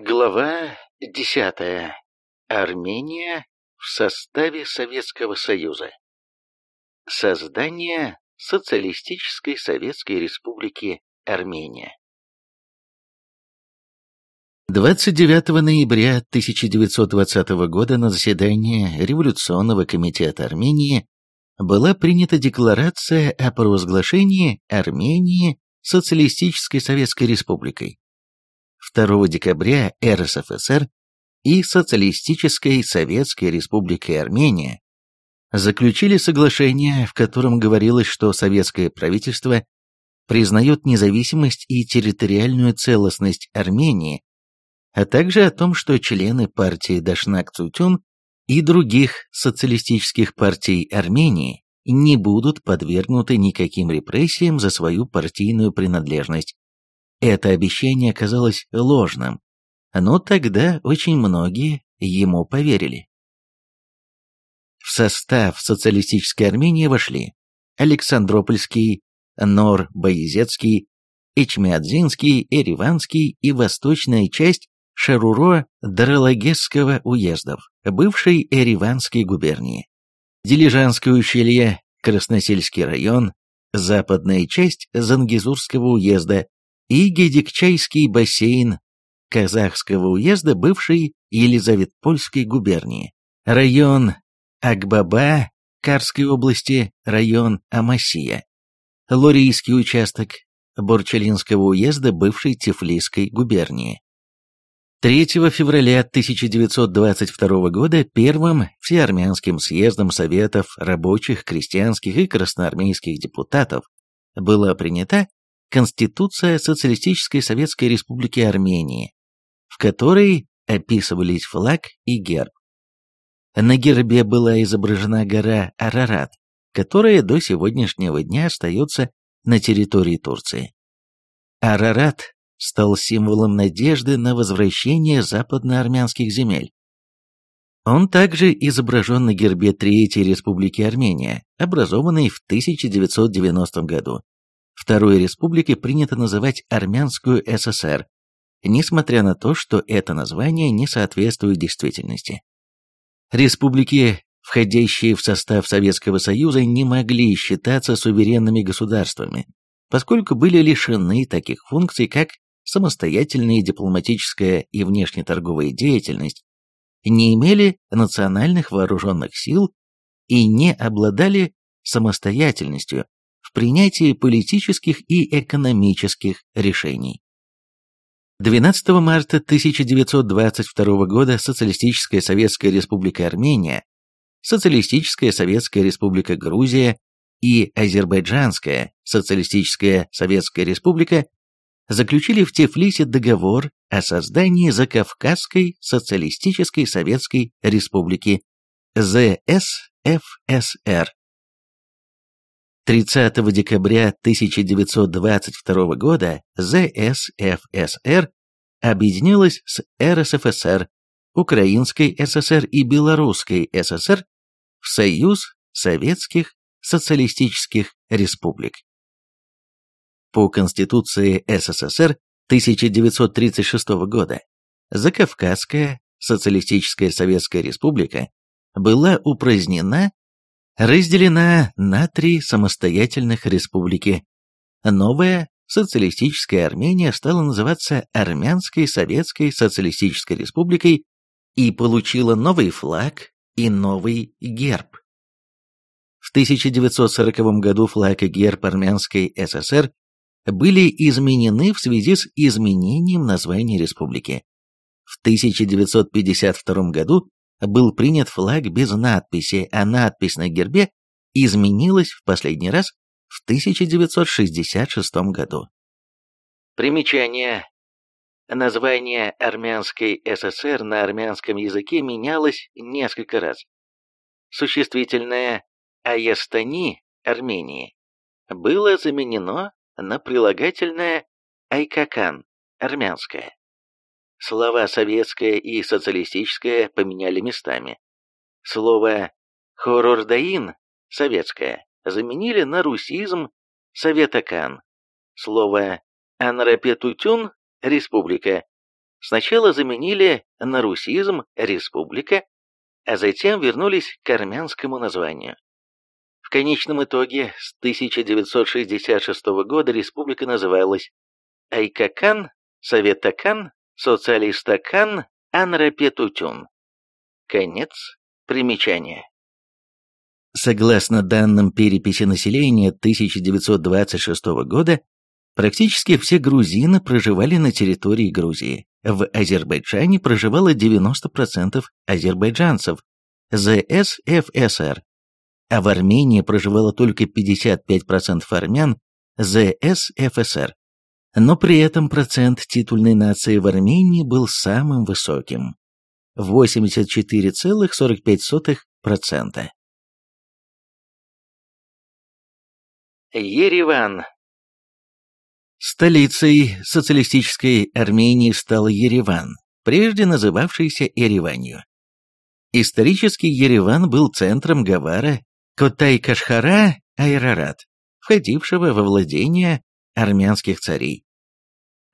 Глава десятая. Армения в составе Советского Союза. Создание Социалистической Советской Республики Армения. 29 ноября 1920 года на заседании Революционного комитета Армении была принята декларация о провозглашении Армении Социалистической Советской Республикой. 2 декабря РСФСР и Социалистической Советской Республикой Армения заключили соглашение, в котором говорилось, что советское правительство признает независимость и территориальную целостность Армении а также о том, что члены партии Дашнак-Цутюн и других социалистических партий Армении не будут подвергнуты никаким репрессиям за свою партийную принадлежность. Это обещание оказалось ложным, но тогда очень многие ему поверили. В состав социалистической Армении вошли Александропольский, Нор-Боязецкий, Эчмиадзинский, Эреванский и восточная часть Шаруро Даралагесского уездов, бывшей Эриванской губернии, Дилижанское ущелье, Красносельский район, западная часть Зангизурского уезда и Гедикчайский бассейн Казахского уезда бывшей Елизаветпольской губернии, район Акбаба Карской области, район Амасия, Лорийский участок Борчалинского уезда бывшей Тифлисской губернии, 3 февраля 1922 года первым Всеармянским съездом Советов рабочих, крестьянских и красноармейских депутатов была принята Конституция Социалистической Советской Республики Армении, в которой описывались флаг и герб. На гербе была изображена гора Арарат, которая до сегодняшнего дня остается на территории Турции. Арарат стал символом надежды на возвращение западноармянских земель. Он также изображен на гербе Третьей Республики Армения, образованной в 1990 году. Второй республикой принято называть Армянскую ССР, несмотря на то, что это название не соответствует действительности. Республики, входящие в состав Советского Союза, не могли считаться суверенными государствами, поскольку были лишены таких функций, как самостоятельная дипломатическая и внешнеторговая деятельность, не имели национальных вооруженных сил и не обладали самостоятельностью в принятии политических и экономических решений. 12 марта 1922 года Социалистическая Советская Республика Армения, Социалистическая Советская Республика Грузия и Азербайджанская Социалистическая Советская Республика заключили в Тифлисе договор о создании Закавказской Социалистической Советской Республики ЗСФСР. 30 декабря 1922 года ЗСФСР объединилась с РСФСР, Украинской ССР и Белорусской ССР в Союз Советских Социалистических Республик. По Конституции СССР 1936 года Закавказская Социалистическая Советская Республика была упразднена, разделена на три самостоятельных республики. Новая социалистическая Армения стала называться Армянской Советской Социалистической Республикой и получила новый флаг и новый герб. В 1940 году флаг и герб Армянской ССР были изменены в связи с изменением названия республики. В 1952 году был принят флаг без надписи, а надпись на гербе изменилась в последний раз в 1966 году. Примечание. Название Армянской ССР на армянском языке менялось несколько раз. Существительное «Аястани» Армении было заменено на прилагательное «айкакан» — армянское. Слова «советское» и «социалистическое» поменяли местами. Слово «хорордаин» — советское заменили на русизм «советакан». Слово «анрапетутюн» — республика сначала заменили на русизм «республика», а затем вернулись к армянскому названию. В конечном итоге с 1966 года республика называлась Айкакан, Советакан, Социалистакан, Анрапетутюн. Конец примечания. Согласно данным переписи населения 1926 года, практически все грузины проживали на территории Грузии. В Азербайджане проживало 90% азербайджанцев, ЗСФСР, а в Армении проживало только 55% армян ЗСФСР. Но при этом процент титульной нации в Армении был самым высоким – 84,45%. Ереван Столицей социалистической Армении стал Ереван, прежде называвшийся Ереванью. Исторически Ереван был центром Гавара Котай-Кашхара Айрарат, входившего во владение армянских царей.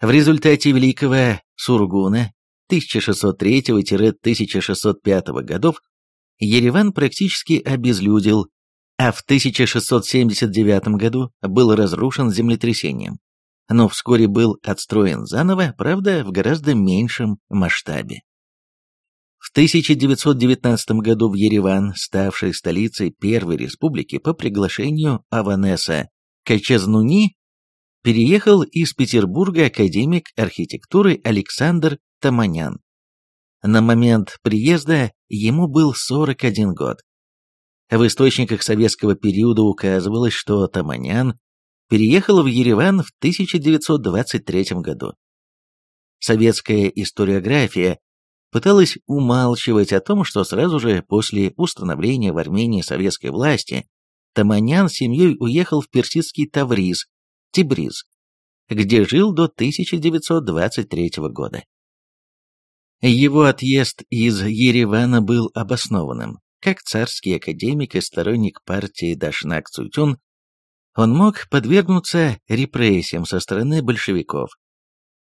В результате Великого Сургуна 1603-1605 годов Ереван практически обезлюдил, а в 1679 году был разрушен землетрясением, но вскоре был отстроен заново, правда, в гораздо меньшем масштабе. В 1919 году в Ереван, ставшей столицей Первой Республики по приглашению Аванеса Качазнуни, переехал из Петербурга академик архитектуры Александр Таманян. На момент приезда ему был 41 год. В источниках советского периода указывалось, что Таманян переехал в Ереван в 1923 году. Советская историография пыталась умалчивать о том, что сразу же после установления в Армении советской власти Таманян с семьей уехал в персидский Тавриз, Тибриз, где жил до 1923 года. Его отъезд из Еревана был обоснованным. Как царский академик и сторонник партии Дашнак Цутюн, он мог подвергнуться репрессиям со стороны большевиков,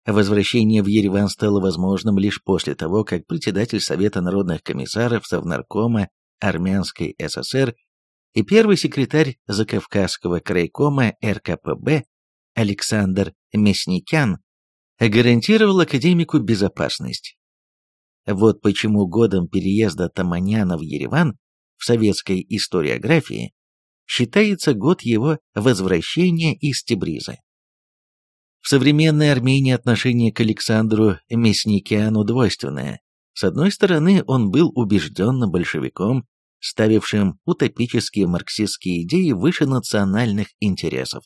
Возвращение в Ереван стало возможным лишь после того, как председатель Совета народных комиссаров Совнаркома Армянской ССР и первый секретарь Закавказского крайкома РКПБ Александр Мясникян гарантировал академику безопасность. Вот почему годом переезда Таманяна в Ереван в советской историографии считается год его возвращения из Тебриза. В современной Армении отношение к Александру Мясникяну двойственное. С одной стороны, он был убежденным большевиком, ставившим утопические марксистские идеи выше национальных интересов.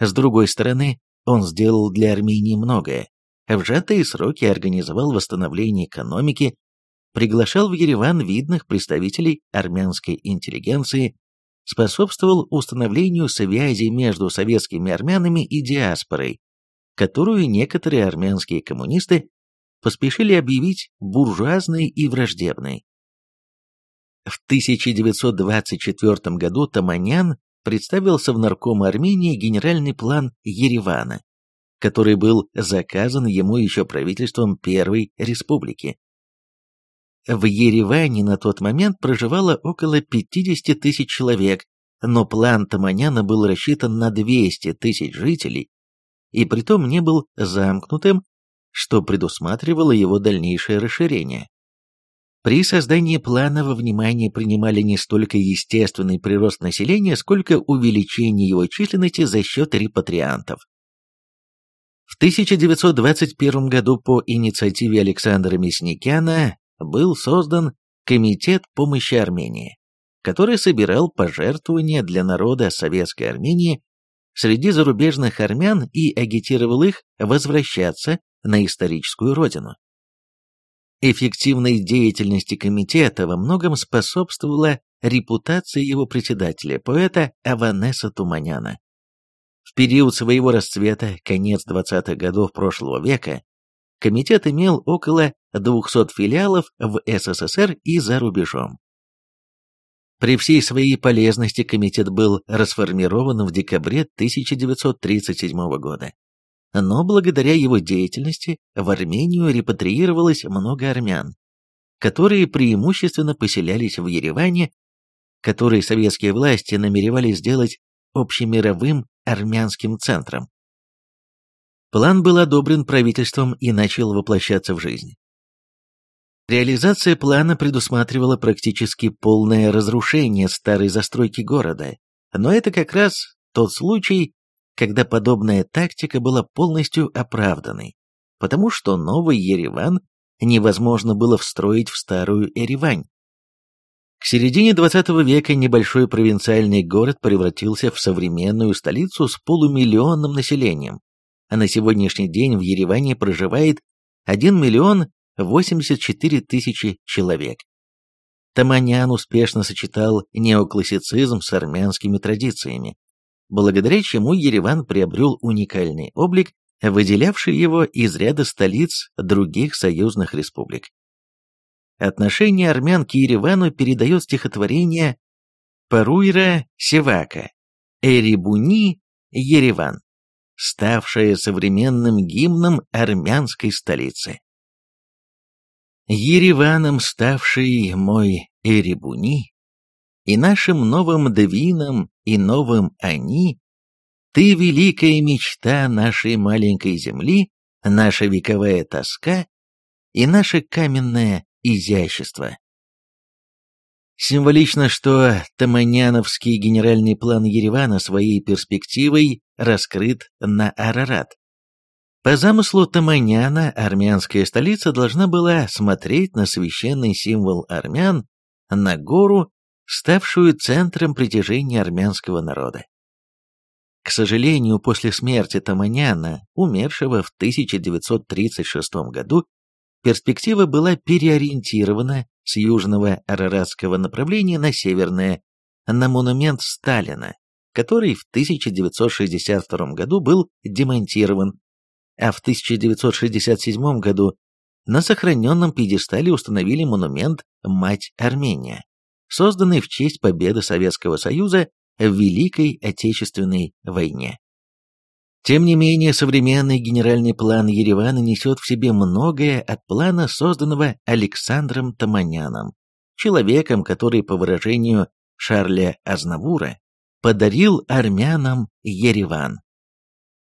С другой стороны, он сделал для Армении многое. В сжатые сроки организовал восстановление экономики, приглашал в Ереван видных представителей армянской интеллигенции, способствовал установлению связи между советскими армянами и диаспорой, которую некоторые армянские коммунисты поспешили объявить буржуазной и враждебной. В 1924 году Таманян представился в Нарком Армении генеральный план Еревана, который был заказан ему еще правительством Первой Республики. В Ереване на тот момент проживало около 50 тысяч человек, но план Таманяна был рассчитан на 200 тысяч жителей и притом не был замкнутым, что предусматривало его дальнейшее расширение. При создании плана во внимание принимали не столько естественный прирост населения, сколько увеличение его численности за счет репатриантов. В 1921 году по инициативе Александра Мясникяна был создан Комитет помощи Армении, который собирал пожертвования для народа Советской Армении среди зарубежных армян и агитировал их возвращаться на историческую родину. Эффективной деятельности комитета во многом способствовала репутация его председателя, поэта Аванеса Туманяна. В период своего расцвета, конец 20-х годов прошлого века, комитет имел около 200 филиалов в СССР и за рубежом. При всей своей полезности комитет был расформирован в декабре 1937 года. Но благодаря его деятельности в Армению репатриировалось много армян, которые преимущественно поселялись в Ереване, который советские власти намеревались сделать общемировым армянским центром. План был одобрен правительством и начал воплощаться в жизнь. Реализация плана предусматривала практически полное разрушение старой застройки города, но это как раз тот случай, когда подобная тактика была полностью оправданной, потому что новый Ереван невозможно было встроить в старую Еревань. К середине XX века небольшой провинциальный город превратился в современную столицу с полумиллионным населением, а на сегодняшний день в Ереване проживает 1 миллион 84 тысячи человек. Таманян успешно сочетал неоклассицизм с армянскими традициями, благодаря чему Ереван приобрел уникальный облик, выделявший его из ряда столиц других союзных республик. Отношение армян к Еревану передает стихотворение Паруйра Севака «Эрибуни Ереван», ставшее современным гимном армянской столицы. Ереваном ставший мой Эребуни, и нашим новым Двином, и новым Они, ты великая мечта нашей маленькой земли, наша вековая тоска и наше каменное изящество. Символично, что Таманяновский генеральный план Еревана своей перспективой раскрыт на Арарат. По замыслу Таманяна армянская столица должна была смотреть на священный символ армян, на гору, ставшую центром притяжения армянского народа. К сожалению, после смерти Таманяна, умершего в 1936 году, перспектива была переориентирована с южного араратского направления на северное, на монумент Сталина, который в 1962 году был демонтирован, а в 1967 году на сохраненном пьедестале установили монумент «Мать Армения», созданный в честь победы Советского Союза в Великой Отечественной войне. Тем не менее, современный генеральный план Еревана несет в себе многое от плана, созданного Александром Таманяном, человеком, который, по выражению Шарля Азнавура, подарил армянам Ереван.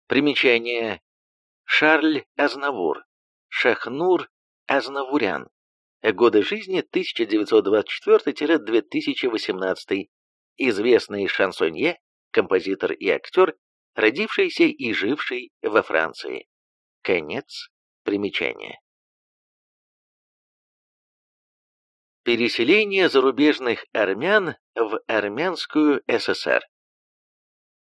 Примечание. Шарль Азнавур. Шахнур Азнавурян. Годы жизни 1924-2018. Известный шансонье, композитор и актер, родившийся и живший во Франции. Конец примечания. Переселение зарубежных армян в Армянскую ССР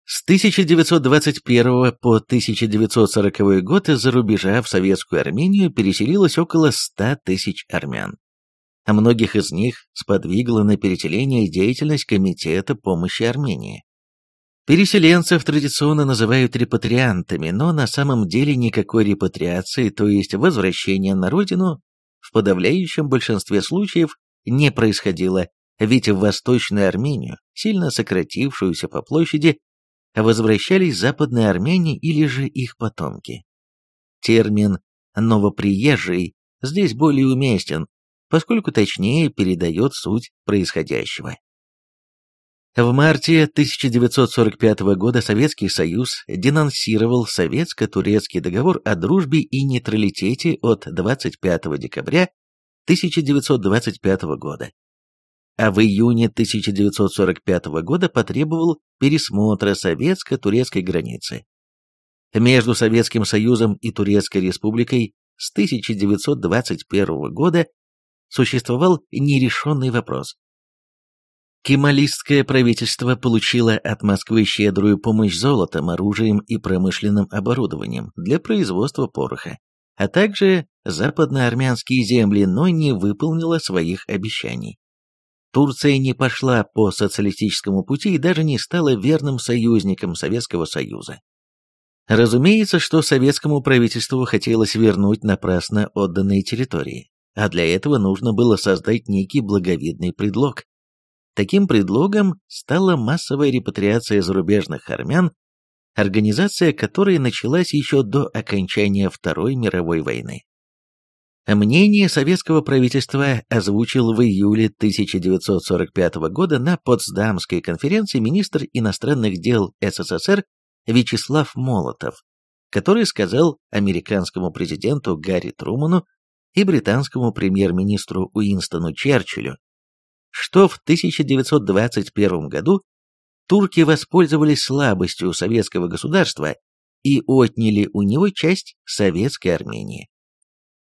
С 1921 по 1940 год из-за рубежа в Советскую Армению переселилось около 100 тысяч армян. А многих из них сподвигла на переселение деятельность Комитета помощи Армении. Переселенцев традиционно называют репатриантами, но на самом деле никакой репатриации, то есть возвращения на родину, в подавляющем большинстве случаев не происходило, ведь в Восточную Армению, сильно сократившуюся по площади, возвращались западные армяне или же их потомки. Термин «новоприезжий» здесь более уместен, поскольку точнее передает суть происходящего. В марте 1945 года Советский Союз денонсировал Советско-турецкий договор о дружбе и нейтралитете от 25 декабря 1925 года. А в июне 1945 года потребовал пересмотра советско-турецкой границы. Между Советским Союзом и Турецкой Республикой с 1921 года существовал нерешенный вопрос Кемалистское правительство получило от Москвы щедрую помощь золотом, оружием и промышленным оборудованием для производства пороха, а также западноармянские земли, но не выполнило своих обещаний. Турция не пошла по социалистическому пути и даже не стала верным союзником Советского Союза. Разумеется, что советскому правительству хотелось вернуть напрасно отданные территории, а для этого нужно было создать некий благовидный предлог. Таким предлогом стала массовая репатриация зарубежных армян, организация которой началась еще до окончания Второй мировой войны. Мнение советского правительства озвучил в июле 1945 года на Потсдамской конференции министр иностранных дел СССР Вячеслав Молотов, который сказал американскому президенту Гарри Труману и британскому премьер-министру Уинстону Черчиллю, что в 1921 году турки воспользовались слабостью советского государства и отняли у него часть советской Армении.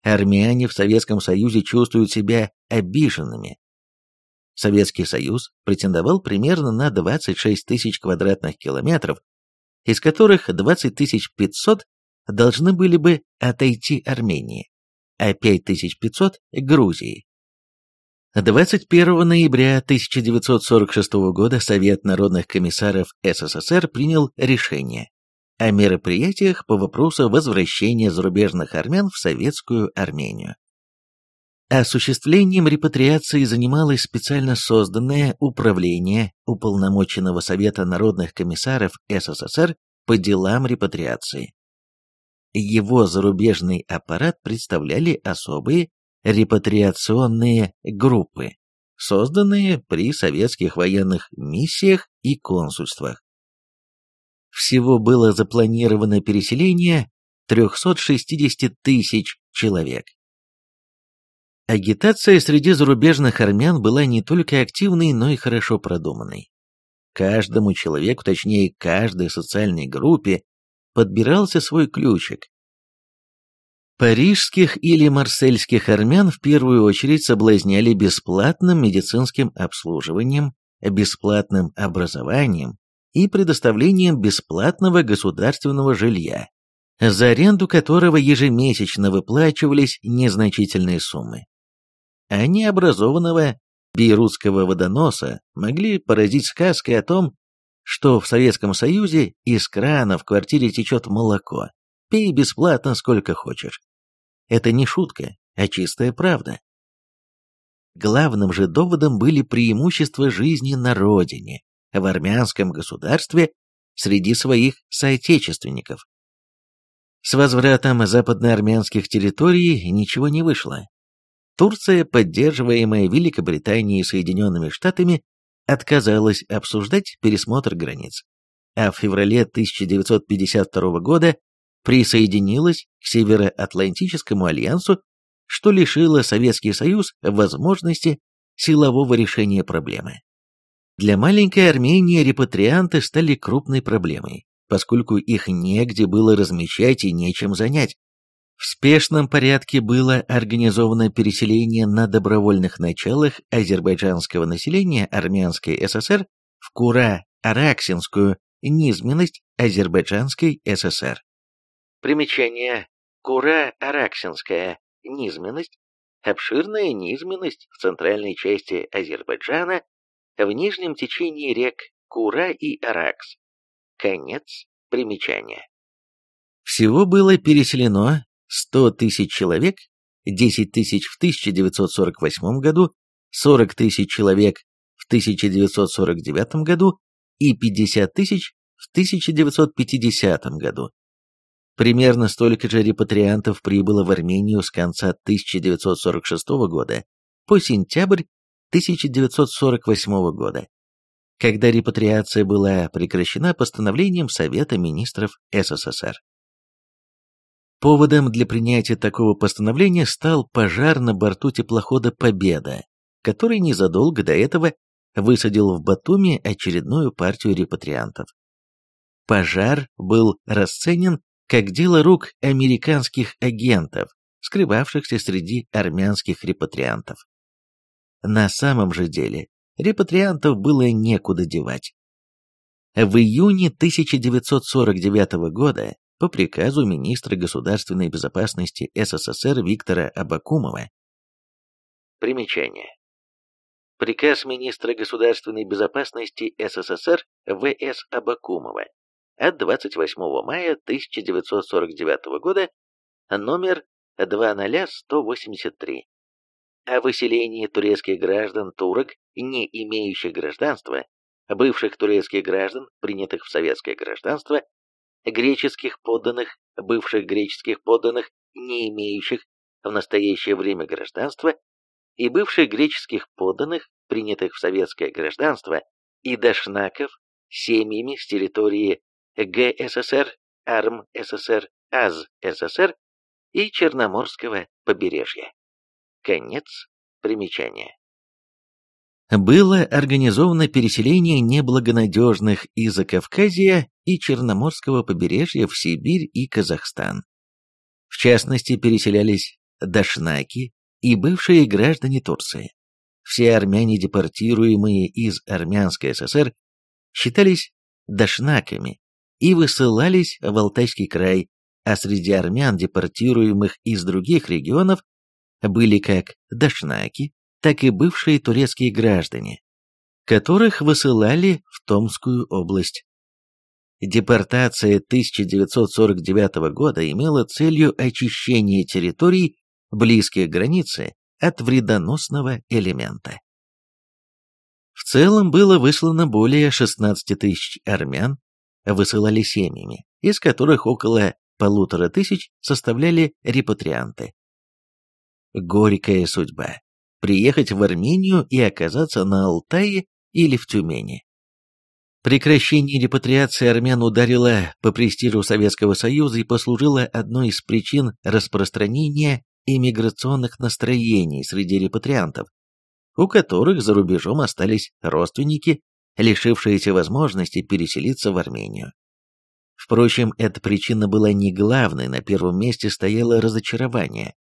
Армяне в Советском Союзе чувствуют себя обиженными. Советский Союз претендовал примерно на 26 тысяч квадратных километров, из которых 20 500 должны были бы отойти Армении, а 5500 – Грузии. 21 ноября 1946 года Совет народных комиссаров СССР принял решение о мероприятиях по вопросу возвращения зарубежных армян в советскую Армению. Осуществлением репатриации занималось специально созданное Управление Уполномоченного Совета народных комиссаров СССР по делам репатриации. Его зарубежный аппарат представляли особые репатриационные группы, созданные при советских военных миссиях и консульствах. Всего было запланировано переселение 360 тысяч человек. Агитация среди зарубежных армян была не только активной, но и хорошо продуманной. Каждому человеку, точнее каждой социальной группе, подбирался свой ключик, Парижских или марсельских армян в первую очередь соблазняли бесплатным медицинским обслуживанием, бесплатным образованием и предоставлением бесплатного государственного жилья, за аренду которого ежемесячно выплачивались незначительные суммы. А необразованного бейрутского водоноса могли поразить сказкой о том, что в Советском Союзе из крана в квартире течет молоко, пей бесплатно сколько хочешь. Это не шутка, а чистая правда. Главным же доводом были преимущества жизни на родине, в армянском государстве, среди своих соотечественников. С возвратом западноармянских территорий ничего не вышло. Турция, поддерживаемая Великобританией и Соединенными Штатами, отказалась обсуждать пересмотр границ. А в феврале 1952 года присоединилась к Североатлантическому альянсу, что лишило Советский Союз возможности силового решения проблемы. Для маленькой Армении репатрианты стали крупной проблемой, поскольку их негде было размещать и нечем занять. В спешном порядке было организовано переселение на добровольных началах азербайджанского населения Армянской ССР в Кура-Араксинскую низменность Азербайджанской ССР. Примечание. Кура-Араксинская низменность – обширная низменность в центральной части Азербайджана, в нижнем течении рек Кура и Аракс. Конец примечания. Всего было переселено 100 тысяч человек, 10 тысяч в 1948 году, 40 тысяч человек в 1949 году и 50 тысяч в 1950 году. Примерно столько же репатриантов прибыло в Армению с конца 1946 года по сентябрь 1948 года, когда репатриация была прекращена постановлением Совета министров СССР. Поводом для принятия такого постановления стал пожар на борту теплохода «Победа», который незадолго до этого высадил в Батуми очередную партию репатриантов. Пожар был расценен как дело рук американских агентов, скрывавшихся среди армянских репатриантов. На самом же деле репатриантов было некуда девать. В июне 1949 года по приказу министра государственной безопасности СССР Виктора Абакумова. Примечание. Приказ министра государственной безопасности СССР В.С. Абакумова от 28 мая 1949 года номер 20183 о выселении турецких граждан турок, не имеющих гражданства, бывших турецких граждан, принятых в советское гражданство, греческих подданных, бывших греческих подданных, не имеющих в настоящее время гражданства, и бывших греческих подданных, принятых в советское гражданство, и дашнаков семьями с территории ГССР, АРМ СССР, АЗ СССР и Черноморского побережья. Конец примечания. Было организовано переселение неблагонадежных из Закавказья и Черноморского побережья в Сибирь и Казахстан. В частности, переселялись дашнаки и бывшие граждане Турции. Все армяне, депортируемые из Армянской ССР, считались дашнаками и высылались в Алтайский край, а среди армян, депортируемых из других регионов, были как дашнаки, так и бывшие турецкие граждане, которых высылали в Томскую область. Депортация 1949 года имела целью очищение территорий, близких к границе, от вредоносного элемента. В целом было выслано более 16 тысяч армян, высылали семьями, из которых около полутора тысяч составляли репатрианты. Горькая судьба – приехать в Армению и оказаться на Алтае или в Тюмени. Прекращение репатриации армян ударило по престижу Советского Союза и послужило одной из причин распространения иммиграционных настроений среди репатриантов, у которых за рубежом остались родственники, лишившиеся возможности переселиться в Армению. Впрочем, эта причина была не главной, на первом месте стояло разочарование.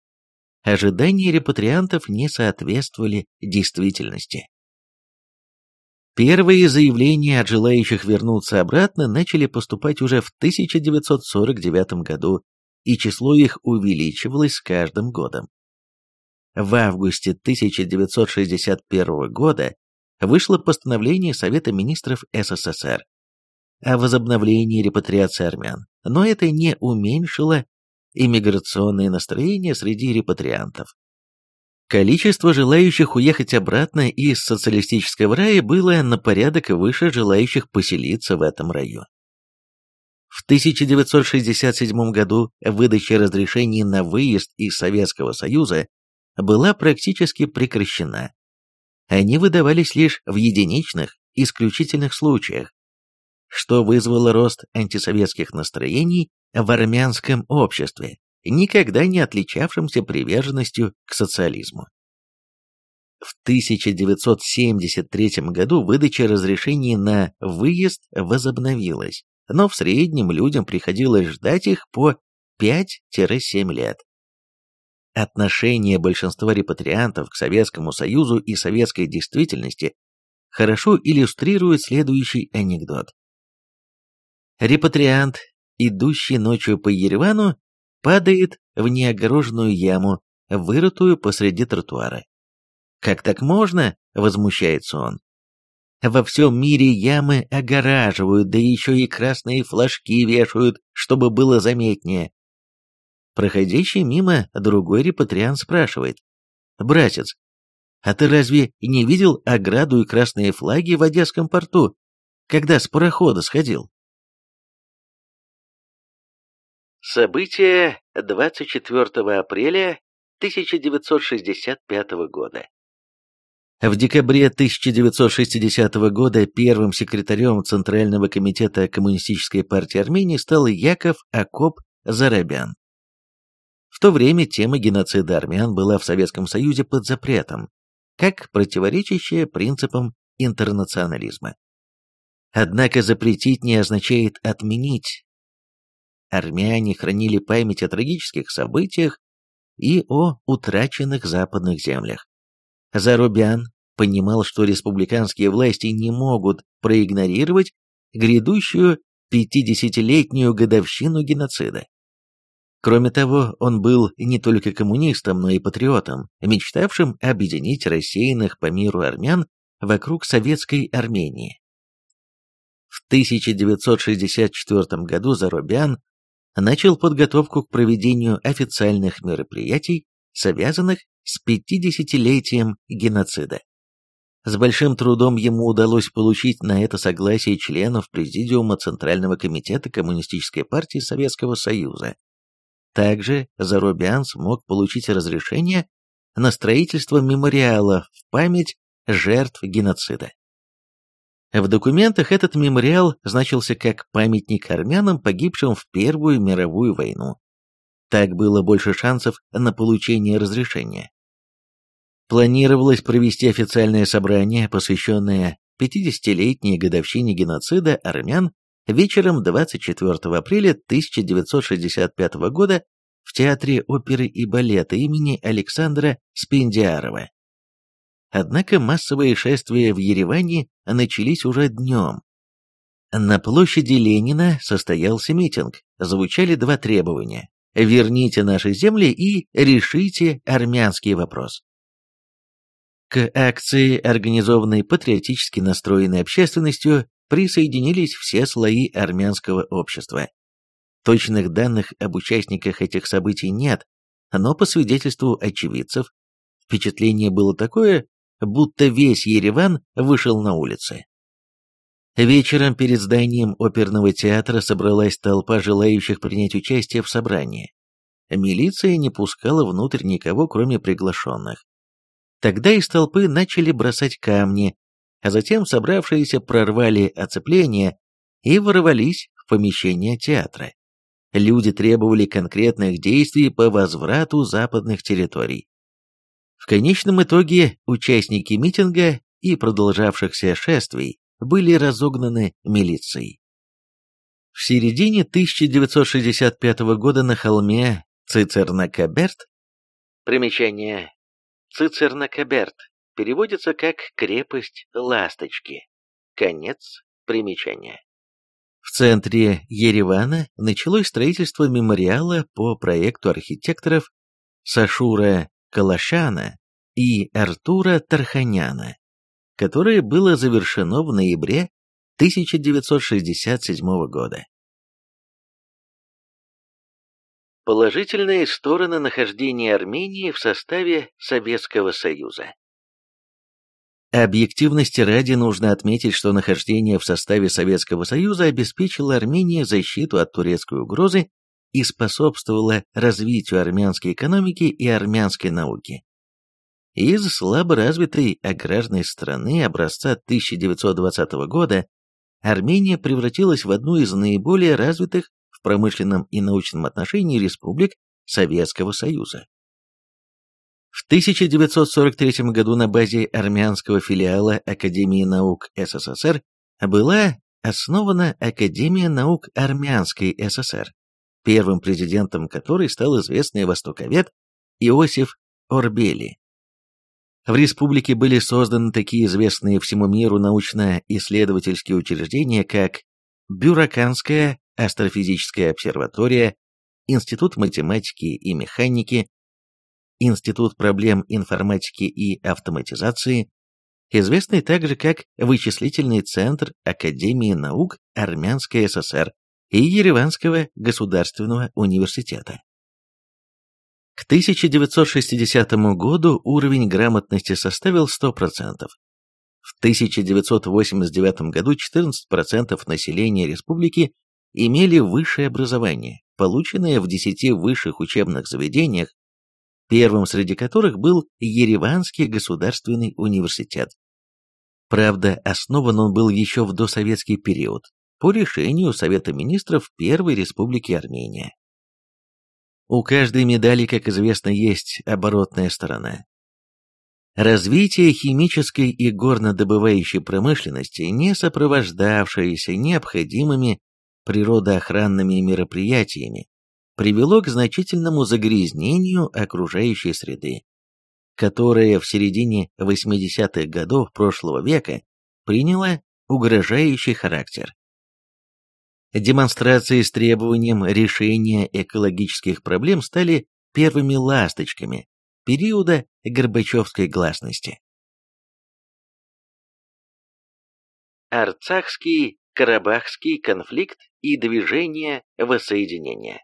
Ожидания репатриантов не соответствовали действительности. Первые заявления от желающих вернуться обратно начали поступать уже в 1949 году, и число их увеличивалось с каждым годом. В августе 1961 года вышло постановление Совета министров СССР о возобновлении репатриации армян, но это не уменьшило иммиграционные настроения среди репатриантов. Количество желающих уехать обратно из социалистического рая было на порядок выше желающих поселиться в этом раю. В 1967 году выдача разрешений на выезд из Советского Союза была практически прекращена. Они выдавались лишь в единичных, исключительных случаях, что вызвало рост антисоветских настроений в армянском обществе никогда не отличавшимся приверженностью к социализму. В 1973 году выдача разрешений на выезд возобновилась, но в среднем людям приходилось ждать их по 5-7 лет. Отношение большинства репатриантов к Советскому Союзу и советской действительности хорошо иллюстрирует следующий анекдот. Репатриант, идущий ночью по Еревану, падает в неогороженную яму, вырытую посреди тротуара. «Как так можно?» — возмущается он. «Во всем мире ямы огораживают, да еще и красные флажки вешают, чтобы было заметнее». Проходящий мимо другой репатриан спрашивает. «Братец, а ты разве не видел ограду и красные флаги в Одесском порту, когда с парохода сходил?» События 24 апреля 1965 года. В декабре 1960 года первым секретарем Центрального комитета Коммунистической партии Армении стал Яков Акоп Зарабян. В то время тема геноцида армян была в Советском Союзе под запретом, как противоречащая принципам интернационализма. Однако запретить не означает отменить, армяне хранили память о трагических событиях и о утраченных западных землях. Зарубян понимал, что республиканские власти не могут проигнорировать грядущую 50-летнюю годовщину геноцида. Кроме того, он был не только коммунистом, но и патриотом, мечтавшим объединить рассеянных по миру армян вокруг советской Армении. В 1964 году Зарубян начал подготовку к проведению официальных мероприятий, связанных с 50-летием геноцида. С большим трудом ему удалось получить на это согласие членов Президиума Центрального комитета Коммунистической партии Советского Союза. Также Зарубян смог получить разрешение на строительство мемориала в память жертв геноцида. В документах этот мемориал значился как памятник армянам, погибшим в Первую мировую войну. Так было больше шансов на получение разрешения. Планировалось провести официальное собрание, посвященное 50-летней годовщине геноцида армян вечером 24 апреля 1965 года в Театре оперы и балета имени Александра Спендиарова. Однако массовые шествия в Ереване начались уже днем. На площади Ленина состоялся митинг, звучали два требования «Верните наши земли» и «Решите армянский вопрос». К акции, организованной патриотически настроенной общественностью, присоединились все слои армянского общества. Точных данных об участниках этих событий нет, но по свидетельству очевидцев, впечатление было такое, будто весь Ереван вышел на улицы. Вечером перед зданием оперного театра собралась толпа желающих принять участие в собрании. Милиция не пускала внутрь никого, кроме приглашенных. Тогда из толпы начали бросать камни, а затем собравшиеся прорвали оцепление и ворвались в помещение театра. Люди требовали конкретных действий по возврату западных территорий. В конечном итоге участники митинга и продолжавшихся шествий были разогнаны милицией. В середине 1965 года на холме Цицернакаберт примечание Цицернакаберт переводится как «крепость ласточки». Конец примечания. В центре Еревана началось строительство мемориала по проекту архитекторов Сашура Калашана и Артура Тарханяна, которое было завершено в ноябре 1967 года. Положительные стороны нахождения Армении в составе Советского Союза. Объективности ради нужно отметить, что нахождение в составе Советского Союза обеспечило Армении защиту от турецкой угрозы и способствовало развитию армянской экономики и армянской науки. Из слабо развитой аграрной страны образца 1920 года Армения превратилась в одну из наиболее развитых в промышленном и научном отношении республик Советского Союза. В 1943 году на базе армянского филиала Академии наук СССР была основана Академия наук Армянской ССР, первым президентом которой стал известный востоковед Иосиф Орбели. В республике были созданы такие известные всему миру научно-исследовательские учреждения, как Бюраканская астрофизическая обсерватория, Институт математики и механики, Институт проблем информатики и автоматизации, известный также как Вычислительный центр Академии наук Армянской ССР и Ереванского государственного университета. К 1960 году уровень грамотности составил 100%. В 1989 году 14% населения республики имели высшее образование, полученное в 10 высших учебных заведениях, первым среди которых был Ереванский государственный университет. Правда, основан он был еще в досоветский период, по решению Совета министров Первой Республики Армения. У каждой медали, как известно, есть оборотная сторона. Развитие химической и горнодобывающей промышленности, не сопровождавшееся необходимыми природоохранными мероприятиями, привело к значительному загрязнению окружающей среды, которое в середине 80-х годов прошлого века приняло угрожающий характер. Демонстрации с требованием решения экологических проблем стали первыми ласточками периода Горбачевской гласности. Арцахский Карабахский конфликт и движение воссоединения.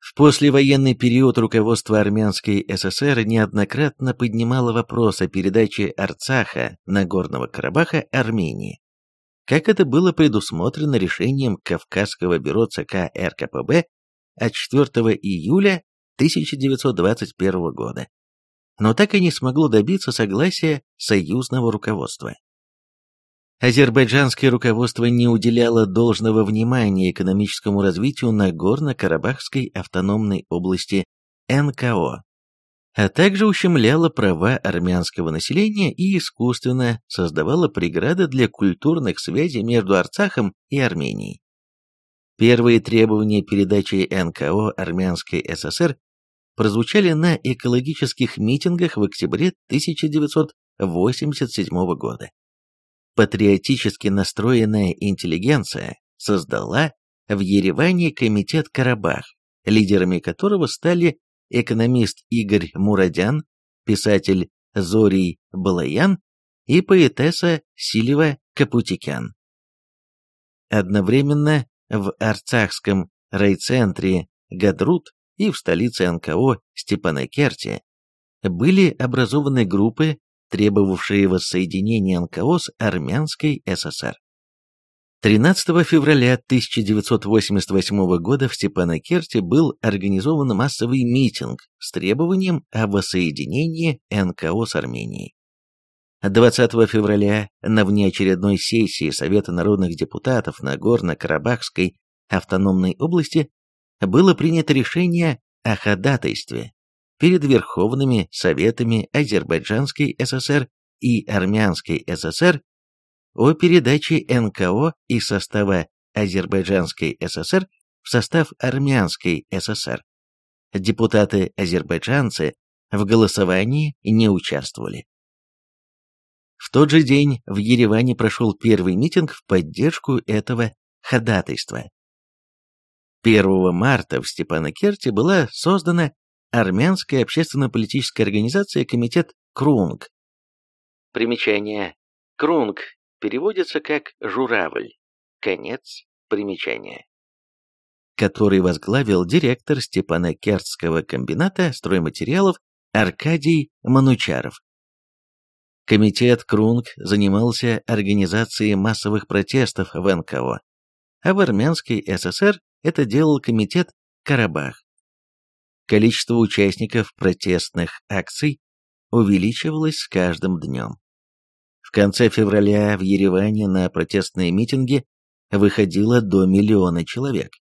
В послевоенный период руководство Армянской ССР неоднократно поднимало вопрос о передаче Арцаха, Нагорного Карабаха, Армении. Как это было предусмотрено решением Кавказского бюро ЦК РКПБ от 4 июля 1921 года, но так и не смогло добиться согласия союзного руководства. Азербайджанское руководство не уделяло должного внимания экономическому развитию Нагорно-Карабахской автономной области НКО, а также ущемляло права армянского населения и искусственно создавало преграды для культурных связей между Арцахом и Арменией. Первые требования передачи НКО Армянской ССР прозвучали на экологических митингах в октябре 1987 года патриотически настроенная интеллигенция создала в Ереване комитет «Карабах», лидерами которого стали экономист Игорь Мурадян, писатель Зорий Балаян и поэтесса Силева Капутикян. Одновременно в Арцахском райцентре Гадрут и в столице НКО Степанакерте были образованы группы требовавшие воссоединения НКО с Армянской ССР. 13 февраля 1988 года в Степанакерте был организован массовый митинг с требованием о воссоединении НКО с Арменией. 20 февраля на внеочередной сессии Совета народных депутатов Нагорно-Карабахской автономной области было принято решение о ходатайстве перед Верховными Советами Азербайджанской ССР и Армянской ССР о передаче НКО из состава Азербайджанской ССР в состав Армянской ССР. Депутаты-азербайджанцы в голосовании не участвовали. В тот же день в Ереване прошел первый митинг в поддержку этого ходатайства. 1 марта в Степанакерте была создана армянская общественно-политическая организация Комитет Крунг. Примечание. Крунг переводится как «журавль». Конец примечания. Который возглавил директор Степанакертского комбината стройматериалов Аркадий Манучаров. Комитет Крунг занимался организацией массовых протестов в НКО, а в Армянской ССР это делал комитет Карабах. Количество участников протестных акций увеличивалось с каждым днем. В конце февраля в Ереване на протестные митинги выходило до миллиона человек.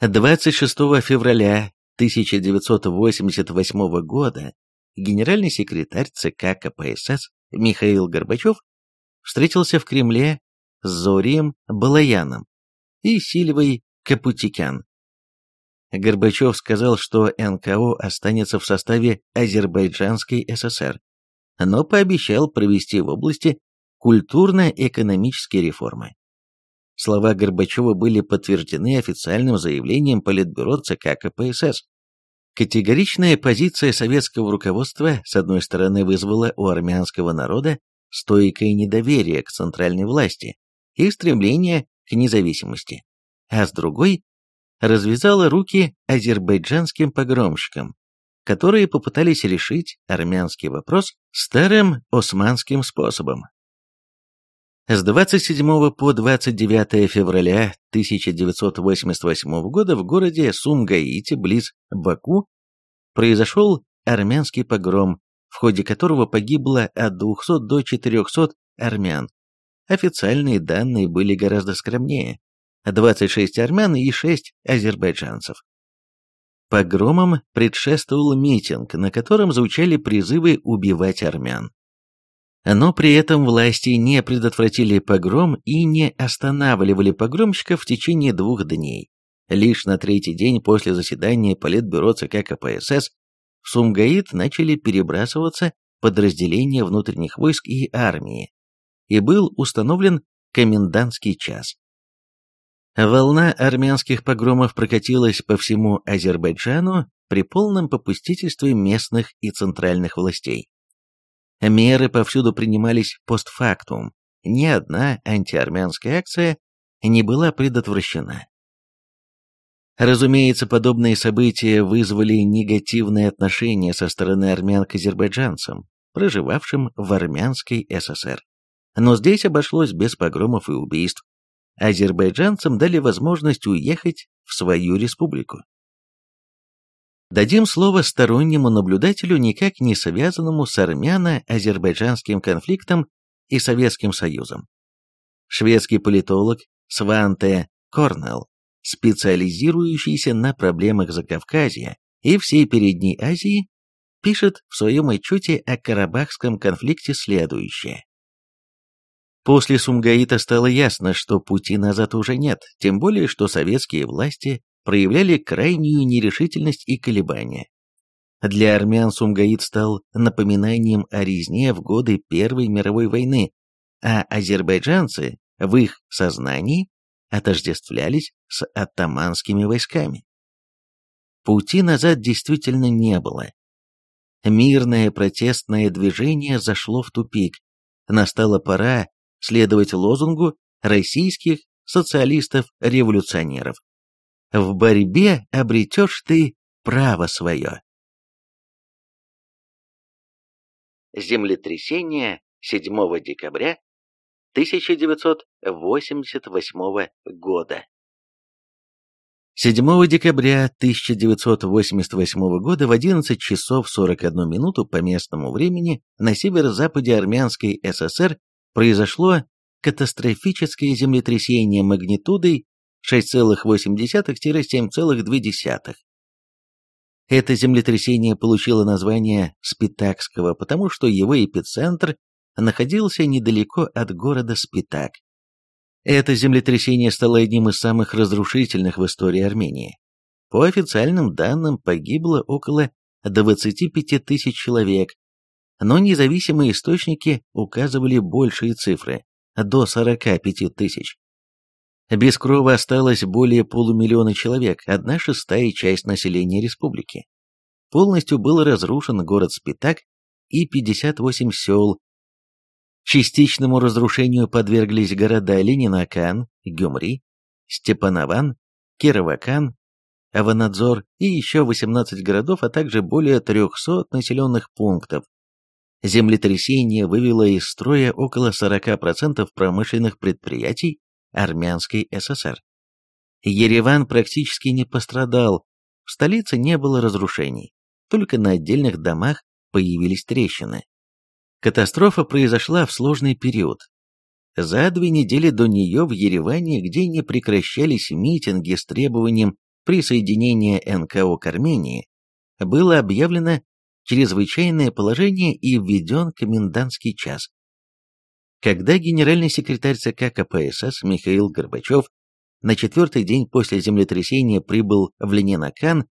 26 февраля 1988 года генеральный секретарь ЦК КПСС Михаил Горбачев встретился в Кремле с Зорием Балаяном и Сильвой Капутикян. Горбачев сказал, что НКО останется в составе Азербайджанской ССР, но пообещал провести в области культурно-экономические реформы. Слова Горбачева были подтверждены официальным заявлением Политбюро ЦК КПСС. Категоричная позиция советского руководства, с одной стороны, вызвала у армянского народа стойкое недоверие к центральной власти и стремление к независимости, а с другой развязала руки азербайджанским погромщикам, которые попытались решить армянский вопрос старым османским способом. С 27 по 29 февраля 1988 года в городе Сумгаите, близ Баку, произошел армянский погром, в ходе которого погибло от 200 до 400 армян. Официальные данные были гораздо скромнее. 26 армян и 6 азербайджанцев. Погромам предшествовал митинг, на котором звучали призывы убивать армян. Но при этом власти не предотвратили погром и не останавливали погромщиков в течение двух дней. Лишь на третий день после заседания Политбюро ЦК КПСС в Сумгаит начали перебрасываться подразделения внутренних войск и армии, и был установлен комендантский час. Волна армянских погромов прокатилась по всему Азербайджану при полном попустительстве местных и центральных властей. Меры повсюду принимались постфактум, ни одна антиармянская акция не была предотвращена. Разумеется, подобные события вызвали негативное отношение со стороны армян к азербайджанцам, проживавшим в Армянской ССР. Но здесь обошлось без погромов и убийств. Азербайджанцам дали возможность уехать в свою республику. Дадим слово стороннему наблюдателю, никак не связанному с армяно-азербайджанским конфликтом и Советским Союзом. Шведский политолог Сванте Корнелл, специализирующийся на проблемах Закавказья и всей Передней Азии, пишет в своем отчете о Карабахском конфликте следующее. После Сумгаита стало ясно, что пути назад уже нет, тем более, что советские власти проявляли крайнюю нерешительность и колебания. Для армян Сумгаит стал напоминанием о резне в годы Первой мировой войны, а азербайджанцы в их сознании отождествлялись с оттаманскими войсками. Пути назад действительно не было. Мирное протестное движение зашло в тупик. Настала пора следовать лозунгу российских социалистов-революционеров. В борьбе обретешь ты право свое. Землетрясение 7 декабря 1988 года. 7 декабря 1988 года в 11 часов 41 минуту по местному времени на северо-западе Армянской ССР произошло катастрофическое землетрясение магнитудой 6,8-7,2. Это землетрясение получило название Спитакского, потому что его эпицентр находился недалеко от города Спитак. Это землетрясение стало одним из самых разрушительных в истории Армении. По официальным данным погибло около 25 тысяч человек, но независимые источники указывали большие цифры – до 45 тысяч. Без крова осталось более полумиллиона человек, одна шестая часть населения республики. Полностью был разрушен город Спитак и 58 сел, Частичному разрушению подверглись города Ленинакан, Гюмри, Степанован, Кировакан, Аванадзор и еще 18 городов, а также более 300 населенных пунктов. Землетрясение вывело из строя около 40% промышленных предприятий Армянской ССР. Ереван практически не пострадал, в столице не было разрушений, только на отдельных домах появились трещины. Катастрофа произошла в сложный период. За две недели до нее в Ереване, где не прекращались митинги с требованием присоединения НКО к Армении, было объявлено чрезвычайное положение и введен комендантский час. Когда генеральный секретарь ЦК КПСС Михаил Горбачев на четвертый день после землетрясения прибыл в Ленинакан,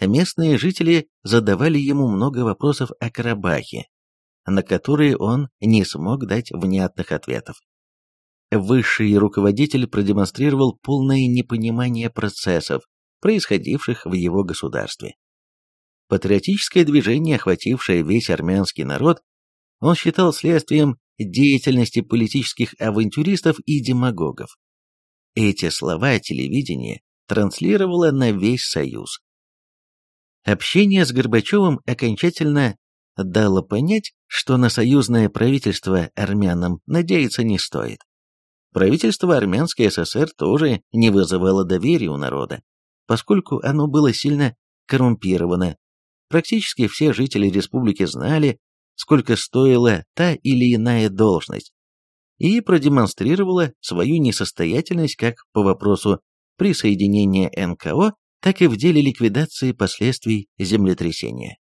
местные жители задавали ему много вопросов о Карабахе, на которые он не смог дать внятных ответов. Высший руководитель продемонстрировал полное непонимание процессов, происходивших в его государстве. Патриотическое движение, охватившее весь армянский народ, он считал следствием деятельности политических авантюристов и демагогов. Эти слова телевидение транслировало на весь Союз. Общение с Горбачевым окончательно дало понять, что на союзное правительство армянам надеяться не стоит. Правительство Армянской ССР тоже не вызывало доверия у народа, поскольку оно было сильно коррумпировано. Практически все жители республики знали, сколько стоила та или иная должность, и продемонстрировала свою несостоятельность как по вопросу присоединения НКО, так и в деле ликвидации последствий землетрясения.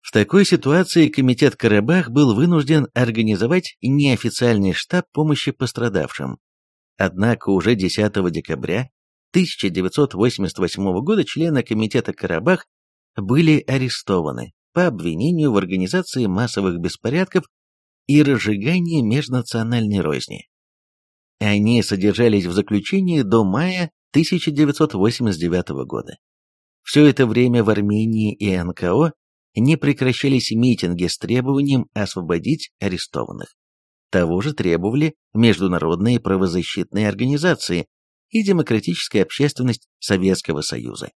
В такой ситуации комитет Карабах был вынужден организовать неофициальный штаб помощи пострадавшим. Однако уже 10 декабря 1988 года члены комитета Карабах были арестованы по обвинению в организации массовых беспорядков и разжигании межнациональной розни. Они содержались в заключении до мая 1989 года. Все это время в Армении и НКО не прекращались митинги с требованием освободить арестованных. Того же требовали международные правозащитные организации, и демократическая общественность Советского Союза.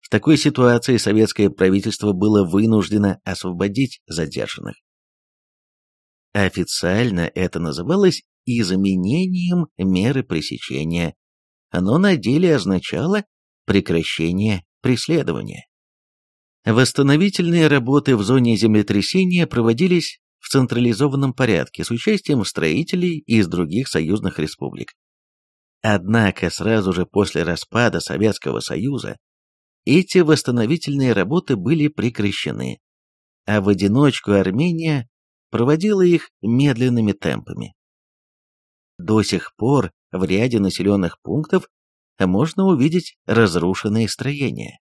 В такой ситуации советское правительство было вынуждено освободить задержанных. Официально это называлось изменением меры пресечения, но на деле означало прекращение преследования. Восстановительные работы в зоне землетрясения проводились в централизованном порядке с участием строителей из других союзных республик. Однако сразу же после распада Советского Союза эти восстановительные работы были прекращены, а в одиночку Армения проводила их медленными темпами. До сих пор в ряде населенных пунктов можно увидеть разрушенные строения.